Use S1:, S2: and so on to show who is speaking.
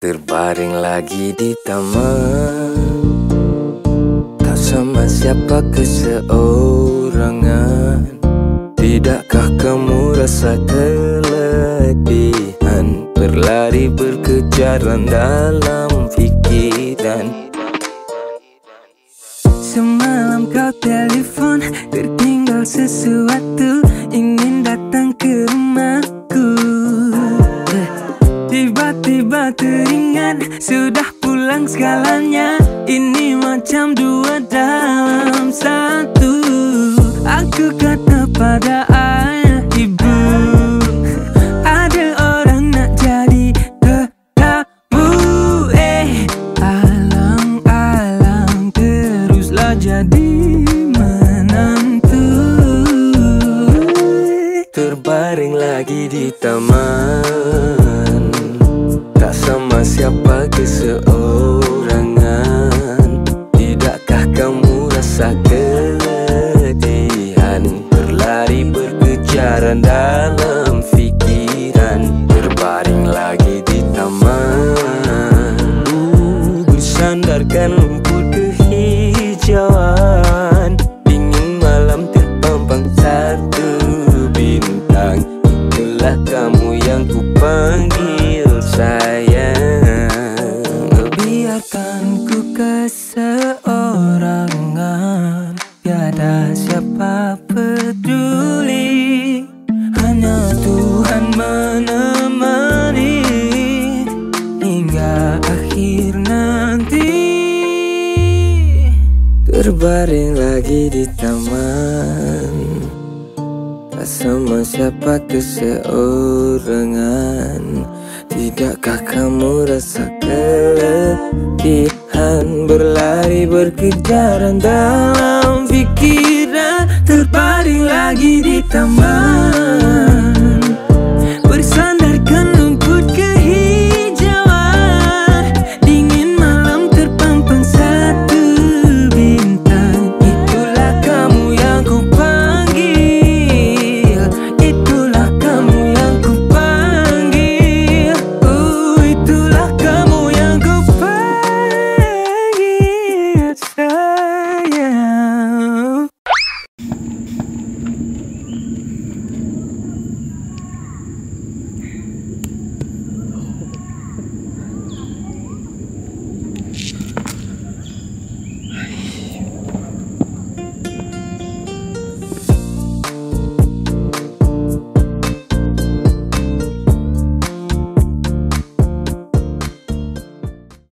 S1: Terbaring lagi di taman. Tak sama siapa keseorangan. Tidakkah kamu rasa keletihan? Berlari berkejaran dalam pikiran.
S2: Semalam kau teringat Sudah pulang segalanya. Ini macam dua dalam satu. Aku kata pada ayah ibu Ada orang nak jadi tetamu Eh Alang-alang teruslah jadi menantu.
S1: Terbaring lagi di taman siapa keseorangan? Tidakkah kamu rasa keletihan Berlari berkejaran dalam Terbaring lagi di taman. Tak sama siapa keseorangan. Tidakkah kamu rasa keletihan Berlari berkejaran dalam pikiran
S2: Terbaring lagi di taman